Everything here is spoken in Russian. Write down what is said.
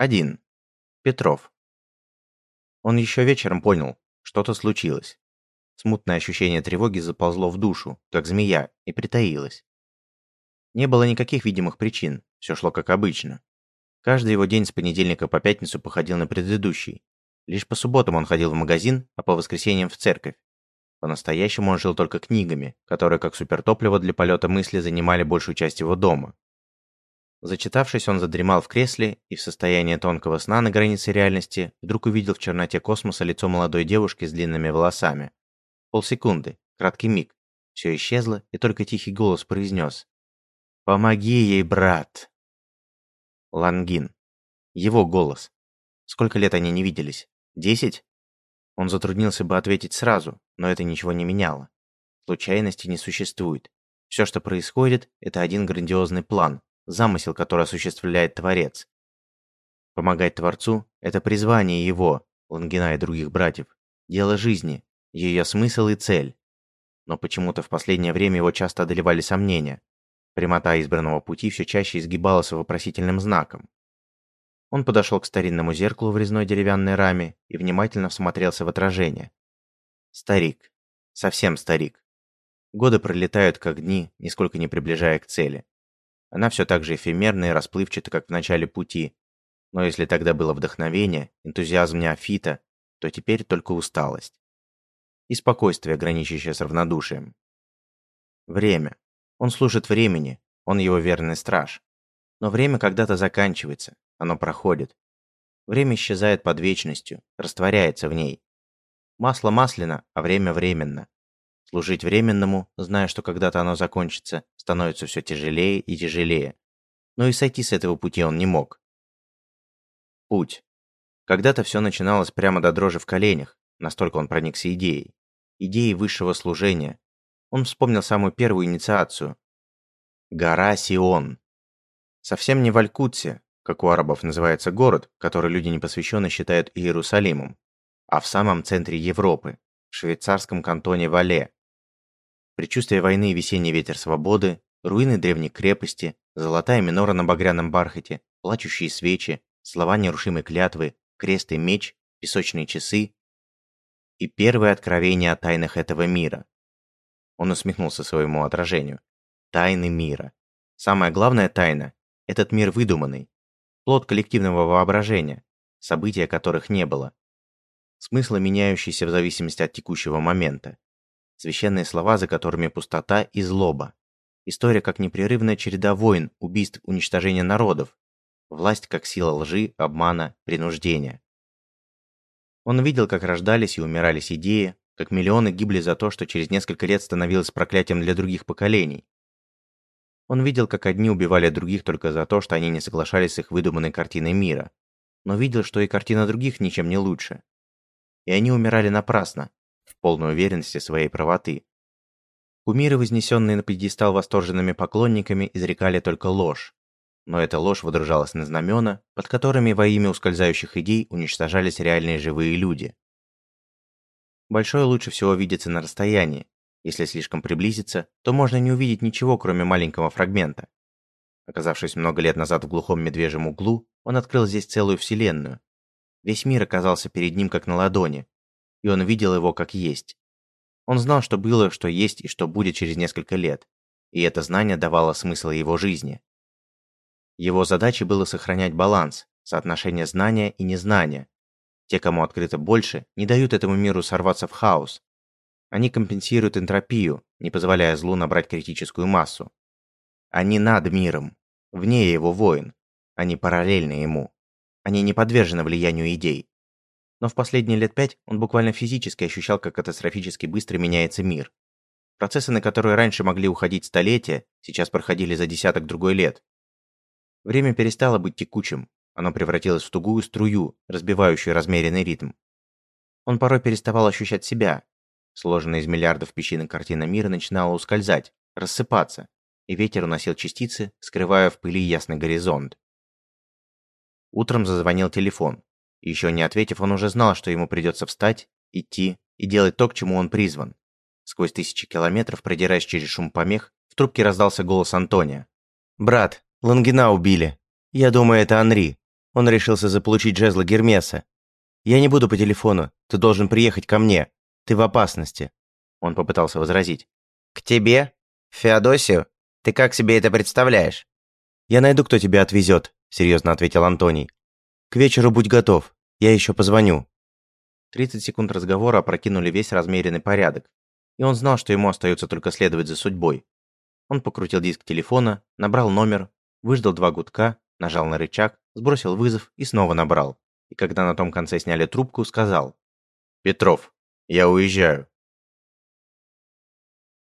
1. Петров. Он еще вечером понял, что-то случилось. Смутное ощущение тревоги заползло в душу, как змея, и притаилось. Не было никаких видимых причин, все шло как обычно. Каждый его день с понедельника по пятницу походил на предыдущий. Лишь по субботам он ходил в магазин, а по воскресеньям в церковь. По-настоящему он жил только книгами, которые как супертопливо для полета мысли занимали большую часть его дома. Зачитавшись, он задремал в кресле и в состоянии тонкого сна на границе реальности вдруг увидел в черноте космоса лицо молодой девушки с длинными волосами. Полсекунды, краткий миг. Все исчезло, и только тихий голос произнес. «Помоги ей, брат!» Лангин. Его голос. Сколько лет они не виделись? Десять? Он затруднился бы ответить сразу, но это ничего не меняло. Случайности не существует. Все, что происходит, это один грандиозный план, замысел, который осуществляет Творец. Помогать Творцу – это призвание его, Лангина и других братьев, дело жизни, ее смысл и цель. Но почему-то в последнее время его часто одолевали сомнения. Прямота избранного пути все чаще изгибалась вопросительным знаком. Он подошел к старинному зеркалу в резной деревянной раме и внимательно всмотрелся в отражение. Старик. Совсем старик. Годы пролетают как дни, нисколько не приближая к цели. Она все так же эфемерна и расплывчата, как в начале пути. Но если тогда было вдохновение, энтузиазм неофита, то теперь только усталость. И спокойствие, граничащее с равнодушием. Время. Он служит времени, он его верный страж. Но время когда-то заканчивается, оно проходит. Время исчезает под вечностью, растворяется в ней. Масло масляно, а время временно. Служить временному, зная, что когда-то оно закончится, становится все тяжелее и тяжелее. Но и сойти с этого пути он не мог. Путь. Когда-то все начиналось прямо до дрожи в коленях, настолько он проникся идеей. Идеей высшего служения. Он вспомнил самую первую инициацию. Гора Сион. Совсем не в Алькутсе, как у арабов называется город, который люди непосвященно считают Иерусалимом, а в самом центре Европы, в швейцарском кантоне Вале, Предчувствие войны и весенний ветер свободы, руины древней крепости, золотая минора на багряном бархате, плачущие свечи, слова нерушимой клятвы, крест и меч, песочные часы и первое откровение о тайнах этого мира. Он усмехнулся своему отражению. Тайны мира. Самая главная тайна – этот мир выдуманный, плод коллективного воображения, события которых не было. Смыслы, меняющиеся в зависимости от текущего момента. Священные слова, за которыми пустота и злоба. История как непрерывная череда войн, убийств, уничтожения народов. Власть как сила лжи, обмана, принуждения. Он видел, как рождались и умирались идеи, как миллионы гибли за то, что через несколько лет становилось проклятием для других поколений. Он видел, как одни убивали других только за то, что они не соглашались с их выдуманной картиной мира. Но видел, что и картина других ничем не лучше. И они умирали напрасно, полной уверенности своей правоты. Кумиры, вознесенные на пьедестал восторженными поклонниками, изрекали только ложь. Но эта ложь водружалась на знамена, под которыми во имя ускользающих идей уничтожались реальные живые люди. Большое лучше всего видится на расстоянии. Если слишком приблизиться, то можно не увидеть ничего, кроме маленького фрагмента. Оказавшись много лет назад в глухом медвежьем углу, он открыл здесь целую вселенную. Весь мир оказался перед ним как на ладони, и он видел его как есть. Он знал, что было, что есть и что будет через несколько лет, и это знание давало смысл его жизни. Его задачей было сохранять баланс, соотношение знания и незнания. Те, кому открыто больше, не дают этому миру сорваться в хаос. Они компенсируют энтропию, не позволяя злу набрать критическую массу. Они над миром, вне его войн. Они параллельны ему. Они не подвержены влиянию идей но в последние лет пять он буквально физически ощущал, как катастрофически быстро меняется мир. Процессы, на которые раньше могли уходить столетия, сейчас проходили за десяток другой лет. Время перестало быть текучим, оно превратилось в тугую струю, разбивающую размеренный ритм. Он порой переставал ощущать себя. Сложенная из миллиардов песчинок картина мира начинала ускользать, рассыпаться, и ветер уносил частицы, скрывая в пыли ясный горизонт. Утром зазвонил телефон. Еще не ответив, он уже знал, что ему придется встать, идти и делать то, к чему он призван. Сквозь тысячи километров, продираясь через шум помех, в трубке раздался голос Антония. «Брат, Лангина убили. Я думаю, это Анри. Он решился заполучить жезла Гермеса. «Я не буду по телефону. Ты должен приехать ко мне. Ты в опасности». Он попытался возразить. «К тебе? Феодосию? Ты как себе это представляешь?» «Я найду, кто тебя отвезет», — серьезно ответил Антоний. «К вечеру будь готов. Я еще позвоню». 30 секунд разговора опрокинули весь размеренный порядок, и он знал, что ему остается только следовать за судьбой. Он покрутил диск телефона, набрал номер, выждал два гудка, нажал на рычаг, сбросил вызов и снова набрал. И когда на том конце сняли трубку, сказал. «Петров, я уезжаю.